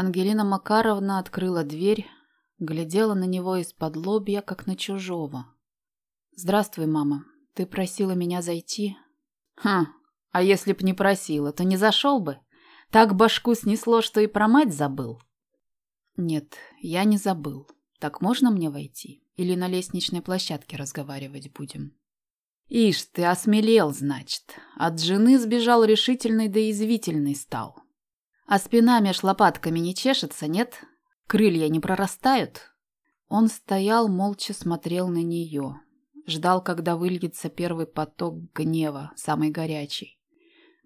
Ангелина Макаровна открыла дверь, глядела на него из-под лобья, как на чужого. «Здравствуй, мама. Ты просила меня зайти?» «Хм, а если б не просила, то не зашел бы? Так башку снесло, что и про мать забыл?» «Нет, я не забыл. Так можно мне войти? Или на лестничной площадке разговаривать будем?» «Ишь ты, осмелел, значит. От жены сбежал решительный да извительный стал. А спина меж лопатками не чешется, нет? Крылья не прорастают?» Он стоял, молча смотрел на нее. Ждал, когда выльется первый поток гнева, самый горячий.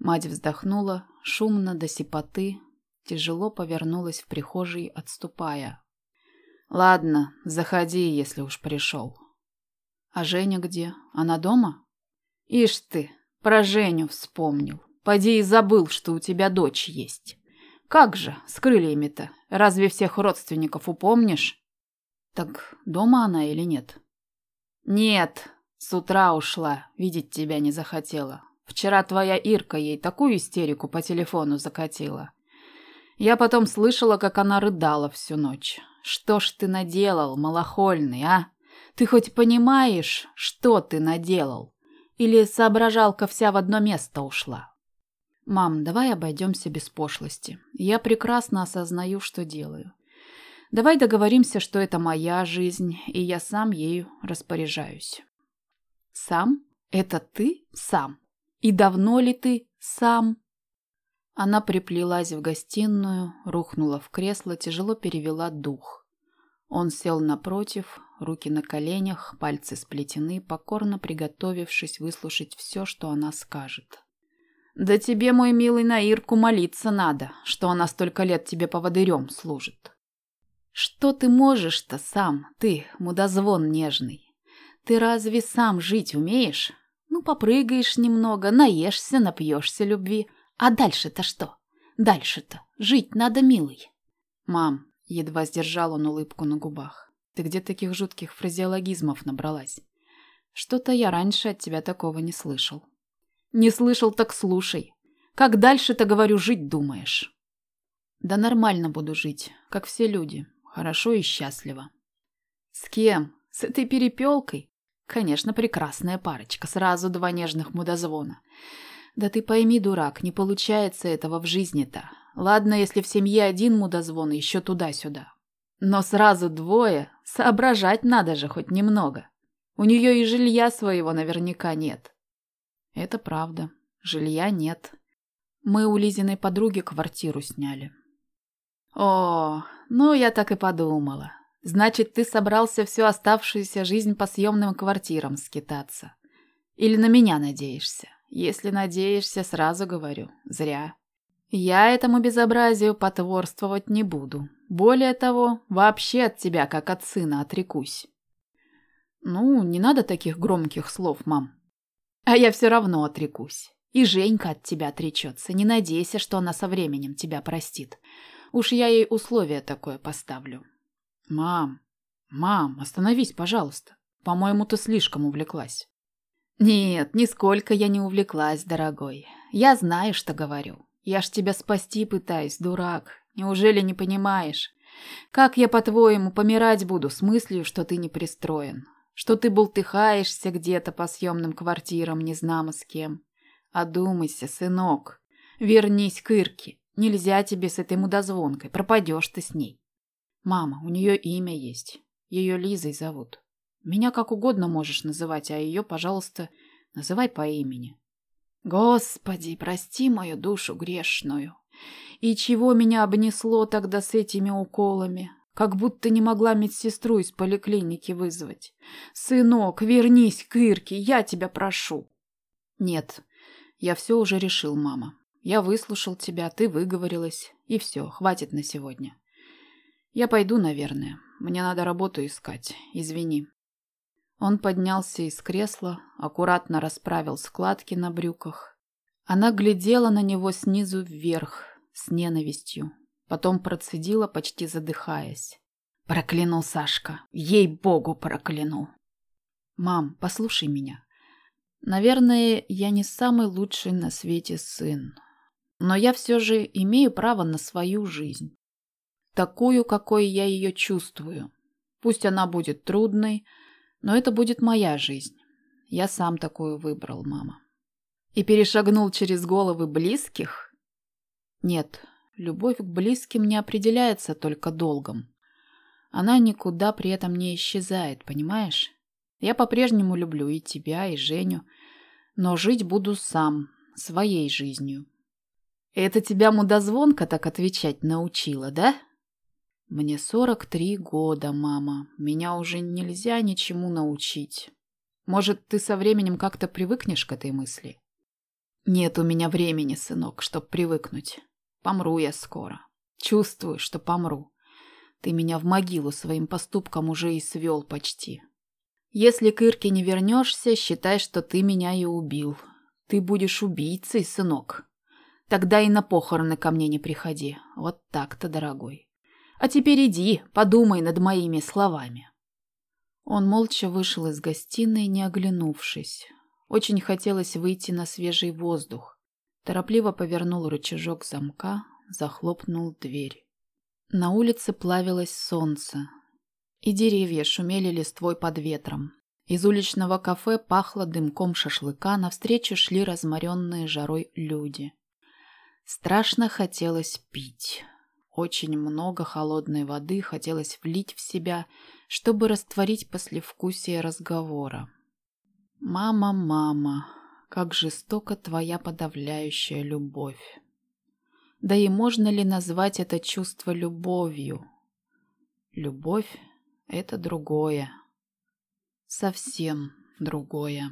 Мать вздохнула, шумно до сипоты, тяжело повернулась в прихожей, отступая. «Ладно, заходи, если уж пришел». «А Женя где? Она дома?» «Ишь ты, про Женю вспомнил. Поди и забыл, что у тебя дочь есть. Как же, с крыльями-то? Разве всех родственников упомнишь?» «Так дома она или нет?» «Нет, с утра ушла, видеть тебя не захотела. Вчера твоя Ирка ей такую истерику по телефону закатила. Я потом слышала, как она рыдала всю ночь. Что ж ты наделал, малохольный, а? Ты хоть понимаешь, что ты наделал? Или соображалка вся в одно место ушла?» «Мам, давай обойдемся без пошлости. Я прекрасно осознаю, что делаю. Давай договоримся, что это моя жизнь, и я сам ею распоряжаюсь. Сам? Это ты сам? И давно ли ты сам? Она приплелась в гостиную, рухнула в кресло, тяжело перевела дух. Он сел напротив, руки на коленях, пальцы сплетены, покорно приготовившись выслушать все, что она скажет. «Да тебе, мой милый, на Ирку молиться надо, что она столько лет тебе поводырем служит. Что ты можешь-то сам, ты, мудозвон нежный? Ты разве сам жить умеешь? Ну, попрыгаешь немного, наешься, напьешься любви. А дальше-то что? Дальше-то жить надо, милый. Мам, едва сдержал он улыбку на губах. Ты где таких жутких фразеологизмов набралась? Что-то я раньше от тебя такого не слышал. Не слышал, так слушай. Как дальше-то, говорю, жить думаешь? Да нормально буду жить, как все люди, Хорошо и счастливо. С кем? С этой перепелкой? Конечно, прекрасная парочка, сразу два нежных мудозвона. Да ты пойми, дурак, не получается этого в жизни-то. Ладно, если в семье один мудозвон, еще туда-сюда. Но сразу двое, соображать надо же хоть немного. У нее и жилья своего наверняка нет. Это правда, жилья нет. Мы у Лизиной подруги квартиру сняли. О, ну я так и подумала. Значит, ты собрался всю оставшуюся жизнь по съемным квартирам скитаться. Или на меня надеешься? Если надеешься, сразу говорю, зря. Я этому безобразию потворствовать не буду. Более того, вообще от тебя, как от сына, отрекусь. Ну, не надо таких громких слов, мам. А я все равно отрекусь. И Женька от тебя отречется. Не надейся, что она со временем тебя простит. Уж я ей условие такое поставлю. Мам, мам, остановись, пожалуйста. По-моему, ты слишком увлеклась. Нет, нисколько я не увлеклась, дорогой. Я знаю, что говорю. Я ж тебя спасти пытаюсь, дурак. Неужели не понимаешь? Как я, по-твоему, помирать буду с мыслью, что ты не пристроен? Что ты бултыхаешься где-то по съемным квартирам, не знамо с кем? Одумайся, сынок. Вернись к Ирке. Нельзя тебе с этой мудозвонкой, пропадешь ты с ней. Мама, у нее имя есть. Ее Лизой зовут. Меня как угодно можешь называть, а ее, пожалуйста, называй по имени. Господи, прости мою душу грешную. И чего меня обнесло тогда с этими уколами? Как будто не могла медсестру из поликлиники вызвать. Сынок, вернись к Ирке, я тебя прошу. Нет, я все уже решил, мама. Я выслушал тебя, ты выговорилась, и все, хватит на сегодня. Я пойду, наверное. Мне надо работу искать. Извини. Он поднялся из кресла, аккуратно расправил складки на брюках. Она глядела на него снизу вверх, с ненавистью. Потом процедила, почти задыхаясь. «Прокляну, Сашка! Ей-богу, прокляну!» «Мам, послушай меня. Наверное, я не самый лучший на свете сын. Но я все же имею право на свою жизнь. такую, какой я ее чувствую. Пусть она будет трудной, но это будет моя жизнь. Я сам такую выбрал, мама. И перешагнул через головы близких? Нет, любовь к близким не определяется только долгом. Она никуда при этом не исчезает, понимаешь? Я по-прежнему люблю и тебя, и Женю, но жить буду сам, своей жизнью. Это тебя мудозвонка так отвечать научила, да? Мне сорок три года, мама. Меня уже нельзя ничему научить. Может, ты со временем как-то привыкнешь к этой мысли? Нет у меня времени, сынок, чтоб привыкнуть. Помру я скоро. Чувствую, что помру. Ты меня в могилу своим поступком уже и свел почти. Если к Ирке не вернешься, считай, что ты меня и убил. Ты будешь убийцей, сынок. Тогда и на похороны ко мне не приходи. Вот так-то, дорогой. А теперь иди, подумай над моими словами. Он молча вышел из гостиной, не оглянувшись. Очень хотелось выйти на свежий воздух. Торопливо повернул рычажок замка, захлопнул дверь. На улице плавилось солнце, и деревья шумели листвой под ветром. Из уличного кафе пахло дымком шашлыка, навстречу шли разморенные жарой люди. Страшно хотелось пить. Очень много холодной воды хотелось влить в себя, чтобы растворить послевкусие разговора. «Мама, мама, как жестока твоя подавляющая любовь!» Да и можно ли назвать это чувство любовью? Любовь — это другое. Совсем другое.